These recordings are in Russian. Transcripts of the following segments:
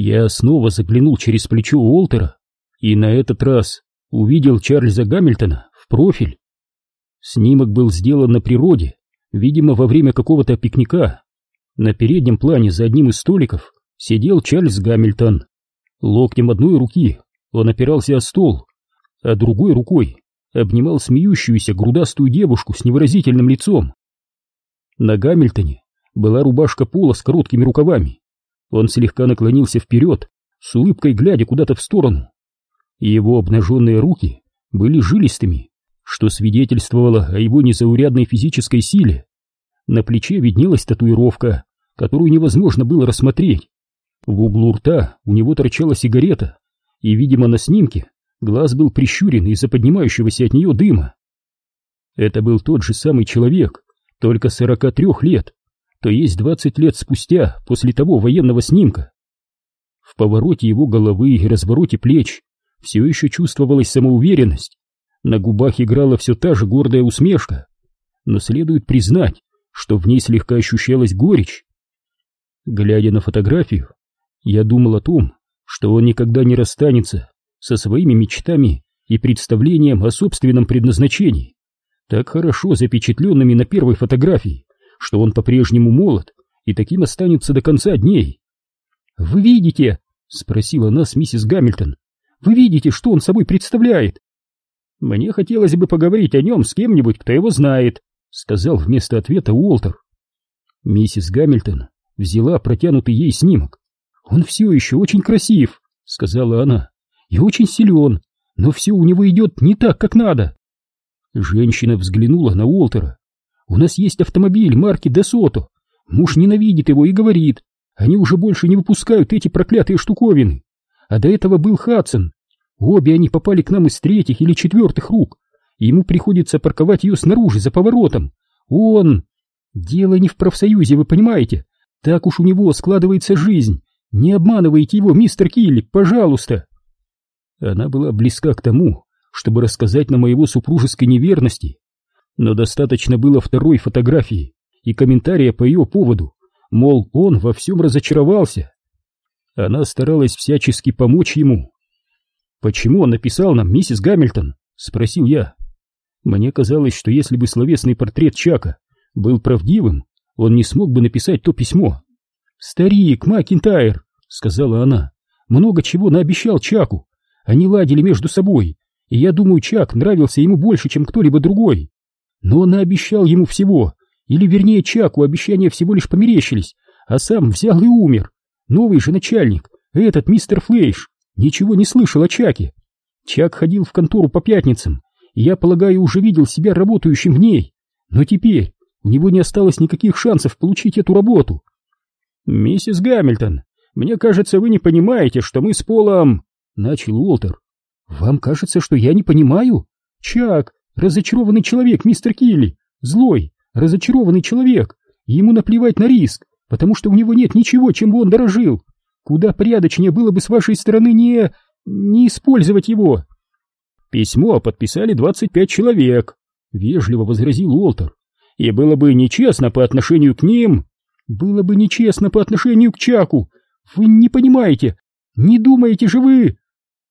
Я снова заглянул через плечо Уолтера и на этот раз увидел Чарльза Гамильтона в профиль. Снимок был сделан на природе, видимо, во время какого-то пикника. На переднем плане за одним из столиков сидел Чарльз Гамильтон. Локтем одной руки он опирался о стол, а другой рукой обнимал смеющуюся грудастую девушку с невыразительным лицом. На Гамильтоне была рубашка пола с короткими рукавами. Он слегка наклонился вперед, с улыбкой глядя куда-то в сторону. Его обнаженные руки были жилистыми, что свидетельствовало о его незаурядной физической силе. На плече виднелась татуировка, которую невозможно было рассмотреть. В углу рта у него торчала сигарета, и, видимо, на снимке глаз был прищурен из-за поднимающегося от нее дыма. Это был тот же самый человек, только 43 лет, то есть 20 лет спустя после того военного снимка. В повороте его головы и развороте плеч все еще чувствовалась самоуверенность, на губах играла все та же гордая усмешка, но следует признать, что в ней слегка ощущалась горечь. Глядя на фотографию, я думал о том, что он никогда не расстанется со своими мечтами и представлением о собственном предназначении, так хорошо запечатленными на первой фотографии, что он по-прежнему молод и таким останется до конца дней. «Вы видите?» — спросила нас миссис Гамильтон. «Вы видите, что он собой представляет?» «Мне хотелось бы поговорить о нем с кем-нибудь, кто его знает», — сказал вместо ответа Уолтер. Миссис Гамильтон взяла протянутый ей снимок. «Он все еще очень красив», — сказала она, — «и очень силен, но все у него идет не так, как надо». Женщина взглянула на Уолтера. «У нас есть автомобиль марки Десото. Муж ненавидит его и говорит, они уже больше не выпускают эти проклятые штуковины. А до этого был Хадсон, Обе они попали к нам из третьих или четвертых рук, ему приходится парковать ее снаружи, за поворотом. Он... Дело не в профсоюзе, вы понимаете? Так уж у него складывается жизнь. Не обманывайте его, мистер Килли, пожалуйста. Она была близка к тому, чтобы рассказать на моего супружеской неверности, но достаточно было второй фотографии и комментария по ее поводу, мол, он во всем разочаровался. Она старалась всячески помочь ему, «Почему он написал нам, миссис Гамильтон?» — спросил я. Мне казалось, что если бы словесный портрет Чака был правдивым, он не смог бы написать то письмо. «Старик, Макинтайр», — сказала она, — «много чего наобещал Чаку. Они ладили между собой, и я думаю, Чак нравился ему больше, чем кто-либо другой. Но он наобещал ему всего, или вернее Чаку обещания всего лишь померещились, а сам взял и умер. Новый же начальник, этот мистер Флейш, Ничего не слышал о Чаке. Чак ходил в контору по пятницам, и я полагаю, уже видел себя работающим в ней. Но теперь у него не осталось никаких шансов получить эту работу. «Миссис Гамильтон, мне кажется, вы не понимаете, что мы с Полом...» — начал Уолтер. «Вам кажется, что я не понимаю? Чак, разочарованный человек, мистер Килли, злой, разочарованный человек, ему наплевать на риск, потому что у него нет ничего, чем бы он дорожил. Куда порядочнее было бы с вашей стороны не... не использовать его. Письмо подписали 25 человек, вежливо возразил Уолтер. И было бы нечестно по отношению к ним. Было бы нечестно по отношению к Чаку. Вы не понимаете. Не думаете же вы...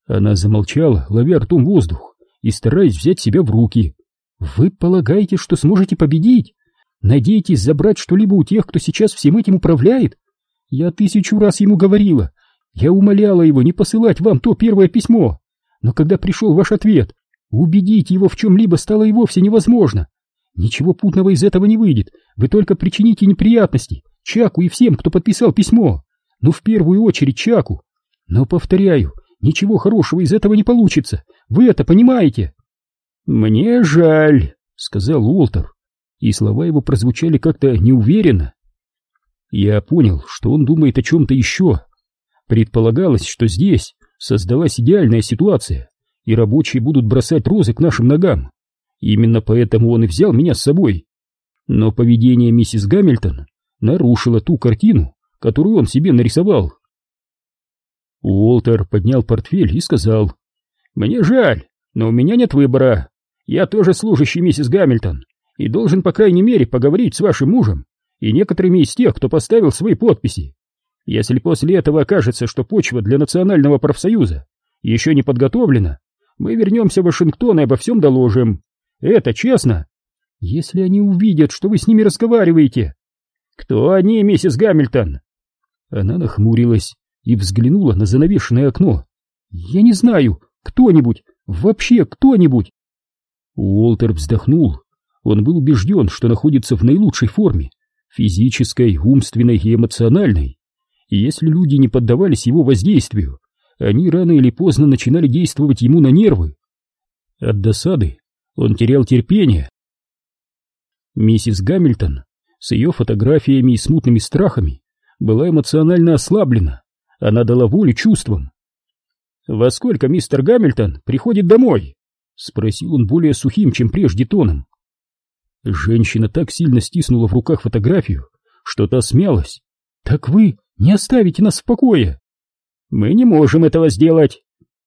Она замолчала, ловя ртом воздух и стараясь взять себя в руки. Вы полагаете, что сможете победить? Надеетесь забрать что-либо у тех, кто сейчас всем этим управляет? Я тысячу раз ему говорила. Я умоляла его не посылать вам то первое письмо. Но когда пришел ваш ответ, убедить его в чем-либо стало и вовсе невозможно. Ничего путного из этого не выйдет. Вы только причините неприятности Чаку и всем, кто подписал письмо. Ну, в первую очередь Чаку. Но, повторяю, ничего хорошего из этого не получится. Вы это понимаете? Мне жаль, сказал Уолтер, и слова его прозвучали как-то неуверенно. Я понял, что он думает о чем-то еще. Предполагалось, что здесь создалась идеальная ситуация, и рабочие будут бросать розы к нашим ногам. Именно поэтому он и взял меня с собой. Но поведение миссис Гамильтон нарушило ту картину, которую он себе нарисовал. Уолтер поднял портфель и сказал, «Мне жаль, но у меня нет выбора. Я тоже служащий миссис Гамильтон и должен, по крайней мере, поговорить с вашим мужем и некоторыми из тех, кто поставил свои подписи. Если после этого окажется, что почва для национального профсоюза еще не подготовлена, мы вернемся в Вашингтон и обо всем доложим. Это честно. Если они увидят, что вы с ними разговариваете. Кто они, миссис Гамильтон? Она нахмурилась и взглянула на занавешенное окно. Я не знаю, кто-нибудь, вообще кто-нибудь. Уолтер вздохнул. Он был убежден, что находится в наилучшей форме, физической, умственной и эмоциональной. И если люди не поддавались его воздействию, они рано или поздно начинали действовать ему на нервы. От досады он терял терпение. Миссис Гамильтон с ее фотографиями и смутными страхами была эмоционально ослаблена. Она дала волю чувствам. «Во сколько мистер Гамильтон приходит домой?» — спросил он более сухим, чем прежде тоном. Женщина так сильно стиснула в руках фотографию, что та смялась. «Так вы не оставите нас в покое!» «Мы не можем этого сделать!»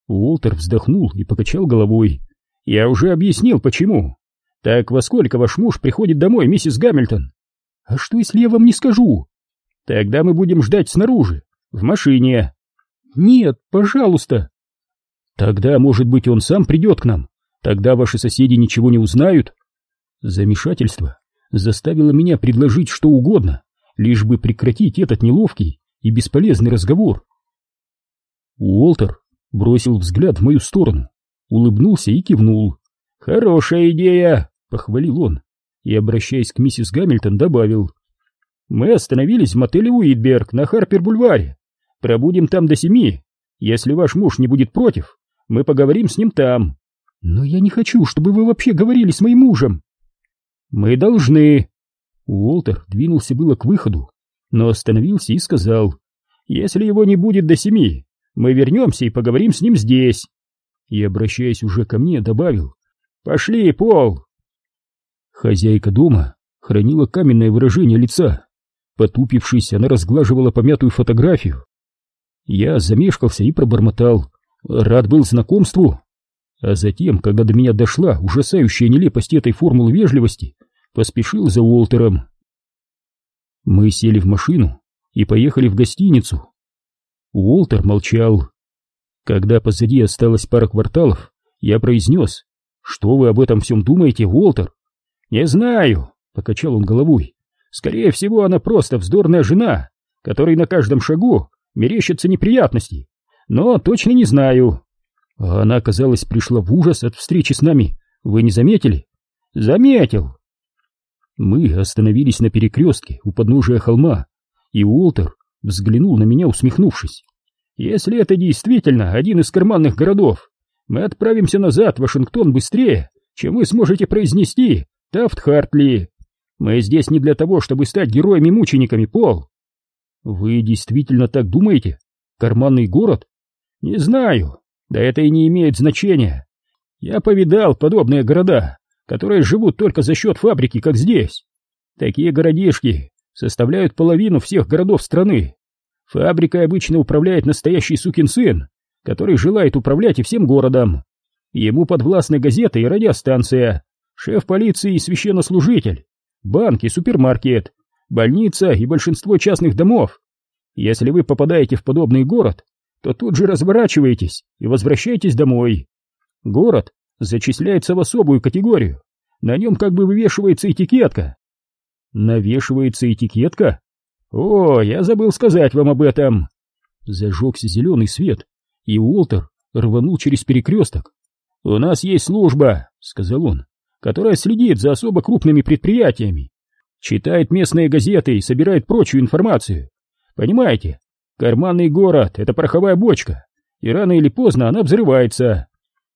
Уолтер вздохнул и покачал головой. «Я уже объяснил, почему. Так во сколько ваш муж приходит домой, миссис Гамильтон?» «А что, если я вам не скажу?» «Тогда мы будем ждать снаружи, в машине». «Нет, пожалуйста». «Тогда, может быть, он сам придет к нам. Тогда ваши соседи ничего не узнают». Замешательство заставило меня предложить что угодно, лишь бы прекратить этот неловкий и бесполезный разговор. Уолтер бросил взгляд в мою сторону, улыбнулся и кивнул. «Хорошая идея!» — похвалил он и, обращаясь к миссис Гамильтон, добавил. «Мы остановились в мотеле Уитберг на Харпер-бульваре. Пробудем там до семи. Если ваш муж не будет против, мы поговорим с ним там». «Но я не хочу, чтобы вы вообще говорили с моим мужем». «Мы должны». Уолтер двинулся было к выходу, но остановился и сказал. «Если его не будет до семи, мы вернемся и поговорим с ним здесь. И, обращаясь уже ко мне, добавил. Пошли, Пол. Хозяйка дома хранила каменное выражение лица. Потупившись, она разглаживала помятую фотографию. Я замешкался и пробормотал. Рад был знакомству. А затем, когда до меня дошла ужасающая нелепость этой формулы вежливости, поспешил за Уолтером. Мы сели в машину и поехали в гостиницу. Уолтер молчал. Когда позади осталось пара кварталов, я произнес, «Что вы об этом всем думаете, Уолтер?» «Не знаю», — покачал он головой. «Скорее всего, она просто вздорная жена, которой на каждом шагу мерещатся неприятности. Но точно не знаю». Она, казалось, пришла в ужас от встречи с нами. Вы не заметили? Заметил. Мы остановились на перекрестке у подножия холма, и Уолтер взглянул на меня, усмехнувшись. «Если это действительно один из карманных городов, мы отправимся назад в Вашингтон быстрее, чем вы сможете произнести Тафт-Хартли. Мы здесь не для того, чтобы стать героями-мучениками, Пол». «Вы действительно так думаете? Карманный город?» «Не знаю. Да это и не имеет значения. Я повидал подобные города, которые живут только за счет фабрики, как здесь. Такие городишки составляют половину всех городов страны. Фабрикой обычно управляет настоящий сукин сын, который желает управлять и всем городом. Ему подвластны газеты и радиостанция, шеф полиции и священнослужитель, банк и супермаркет, больница и большинство частных домов. Если вы попадаете в подобный город, то тут же разворачиваетесь и возвращаетесь домой. Город зачисляется в особую категорию, на нем как бы вывешивается этикетка, Навешивается этикетка? О, я забыл сказать вам об этом. Зажегся зеленый свет, и Уолтер рванул через перекресток. «У нас есть служба», — сказал он, — «которая следит за особо крупными предприятиями, читает местные газеты и собирает прочую информацию. Понимаете, карманный город — это пороховая бочка, и рано или поздно она взрывается.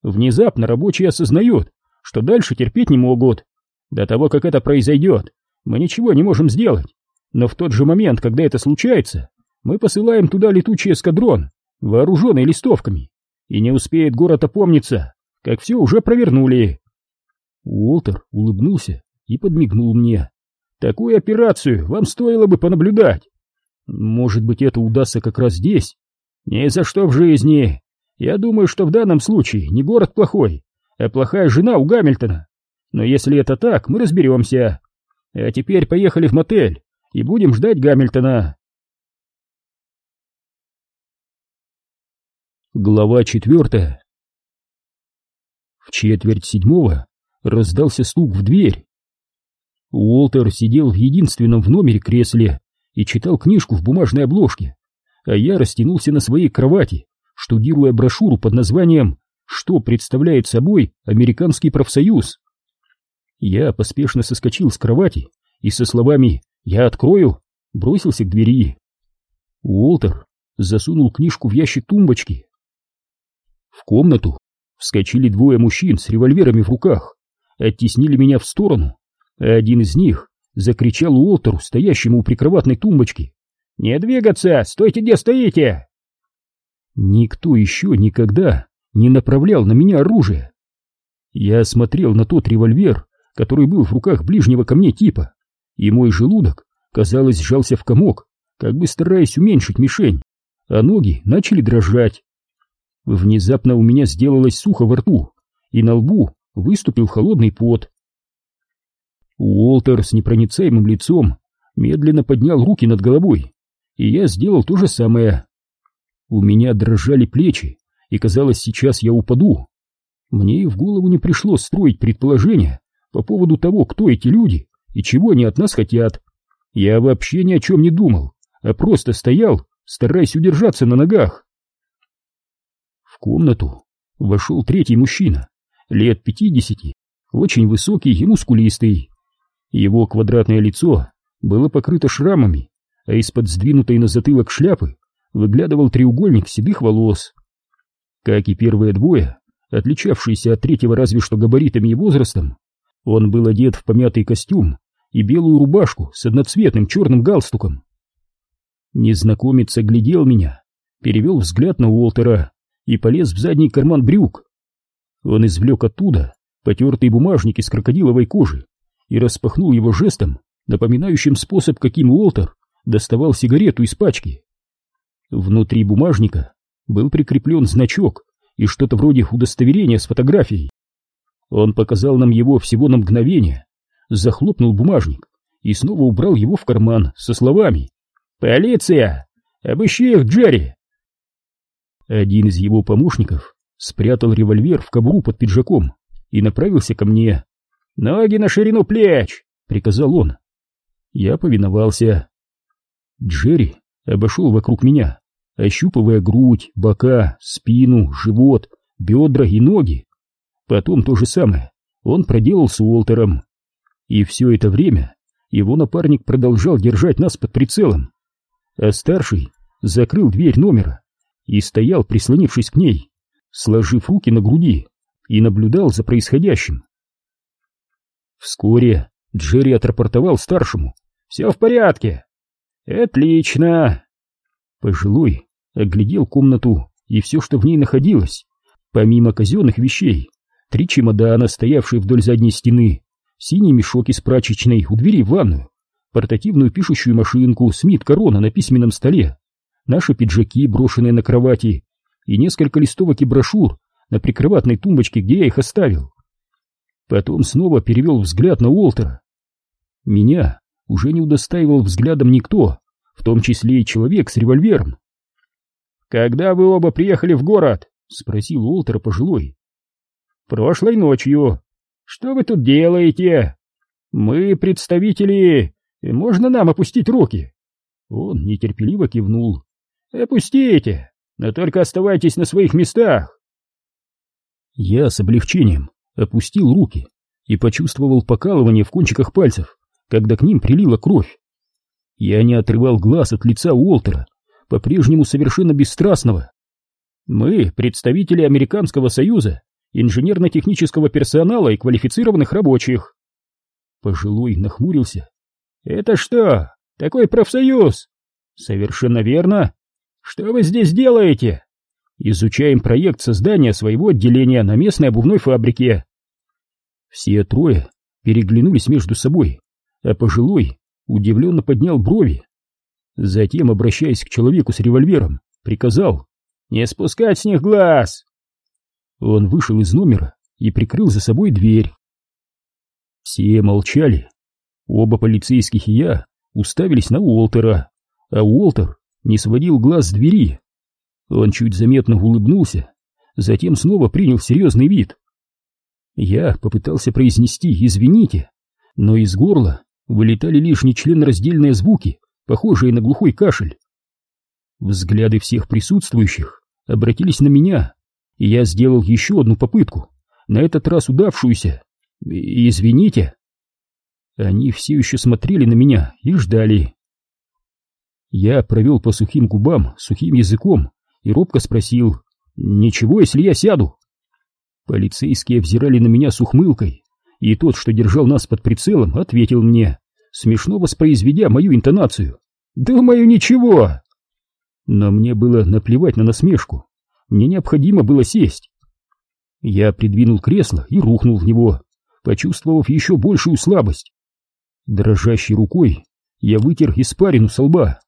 Внезапно рабочие осознают, что дальше терпеть не могут. До того, как это произойдет, мы ничего не можем сделать. Но в тот же момент, когда это случается, мы посылаем туда летучий эскадрон, вооруженный листовками. И не успеет город опомниться, как все уже провернули. Уолтер улыбнулся и подмигнул мне. Такую операцию вам стоило бы понаблюдать. Может быть, это удастся как раз здесь? Ни за что в жизни. Я думаю, что в данном случае не город плохой, а плохая жена у Гамильтона. Но если это так, мы разберемся. А теперь поехали в мотель и будем ждать Гамильтона. Глава четвертая. В четверть седьмого раздался стук в дверь. Уолтер сидел в единственном в номере кресле и читал книжку в бумажной обложке, а я растянулся на своей кровати, штудируя брошюру под названием «Что представляет собой американский профсоюз?». Я поспешно соскочил с кровати и со словами «Я открою» бросился к двери. Уолтер засунул книжку в ящик тумбочки в комнату вскочили двое мужчин с револьверами в руках, оттеснили меня в сторону, один из них закричал Уолтеру, стоящему у прикроватной тумбочки. «Не двигаться! Стойте, где стоите!» Никто еще никогда не направлял на меня оружие. Я смотрел на тот револьвер, который был в руках ближнего ко мне типа, и мой желудок, казалось, сжался в комок, как бы стараясь уменьшить мишень, а ноги начали дрожать. Внезапно у меня сделалось сухо во рту, и на лбу выступил холодный пот. Уолтер с непроницаемым лицом медленно поднял руки над головой, и я сделал то же самое. У меня дрожали плечи, и казалось, сейчас я упаду. Мне и в голову не пришло строить предположения по поводу того, кто эти люди и чего они от нас хотят. Я вообще ни о чем не думал, а просто стоял, стараясь удержаться на ногах. В комнату вошел третий мужчина, лет пятидесяти, очень высокий и мускулистый. Его квадратное лицо было покрыто шрамами, а из-под сдвинутой на затылок шляпы выглядывал треугольник седых волос. Как и первые двое, отличавшиеся от третьего разве что габаритами и возрастом, он был одет в помятый костюм и белую рубашку с одноцветным черным галстуком. Незнакомец оглядел меня, перевел взгляд на Уолтера и полез в задний карман брюк. Он извлек оттуда потертый бумажник из крокодиловой кожи и распахнул его жестом, напоминающим способ, каким Уолтер доставал сигарету из пачки. Внутри бумажника был прикреплен значок и что-то вроде удостоверения с фотографией. Он показал нам его всего на мгновение, захлопнул бумажник и снова убрал его в карман со словами «Полиция! Обыщи их, Джерри! Один из его помощников спрятал револьвер в кобуру под пиджаком и направился ко мне. «Ноги на ширину плеч!» — приказал он. Я повиновался. Джерри обошел вокруг меня, ощупывая грудь, бока, спину, живот, бедра и ноги. Потом то же самое он проделал с Уолтером. И все это время его напарник продолжал держать нас под прицелом, а старший закрыл дверь номера и стоял, прислонившись к ней, сложив руки на груди, и наблюдал за происходящим. Вскоре Джерри отрапортовал старшему. «Все в порядке!» «Отлично!» Пожилой оглядел комнату и все, что в ней находилось. Помимо казенных вещей, три чемодана, стоявшие вдоль задней стены, синий мешок из прачечной у двери в ванную, портативную пишущую машинку Смит Корона на письменном столе, наши пиджаки, брошенные на кровати, и несколько листовок и брошюр на прикроватной тумбочке, где я их оставил. Потом снова перевел взгляд на Уолтера. Меня уже не удостаивал взглядом никто, в том числе и человек с револьвером. «Когда вы оба приехали в город?» — спросил Уолтера пожилой. «Прошлой ночью. Что вы тут делаете? Мы представители... Можно нам опустить руки?» Он нетерпеливо кивнул. «Опустите, но только оставайтесь на своих местах!» Я с облегчением опустил руки и почувствовал покалывание в кончиках пальцев, когда к ним прилила кровь. Я не отрывал глаз от лица Уолтера, по-прежнему совершенно бесстрастного. «Мы — представители Американского союза, инженерно-технического персонала и квалифицированных рабочих». Пожилой нахмурился. «Это что, такой профсоюз?» «Совершенно верно. «Что вы здесь делаете?» «Изучаем проект создания своего отделения на местной обувной фабрике». Все трое переглянулись между собой, а пожилой удивленно поднял брови. Затем, обращаясь к человеку с револьвером, приказал «Не спускать с них глаз!» Он вышел из номера и прикрыл за собой дверь. Все молчали. Оба полицейских и я уставились на Уолтера, а Уолтер не сводил глаз с двери. Он чуть заметно улыбнулся, затем снова принял серьезный вид. Я попытался произнести «извините», но из горла вылетали лишь нечленораздельные звуки, похожие на глухой кашель. Взгляды всех присутствующих обратились на меня, и я сделал еще одну попытку, на этот раз удавшуюся. «Извините». Они все еще смотрели на меня и ждали. Я провел по сухим губам сухим языком и робко спросил, «Ничего, если я сяду?» Полицейские взирали на меня с ухмылкой, и тот, что держал нас под прицелом, ответил мне, смешно воспроизведя мою интонацию. «Думаю, ничего!» Но мне было наплевать на насмешку. Мне необходимо было сесть. Я придвинул кресло и рухнул в него, почувствовав еще большую слабость. Дрожащей рукой я вытер испарину со лба.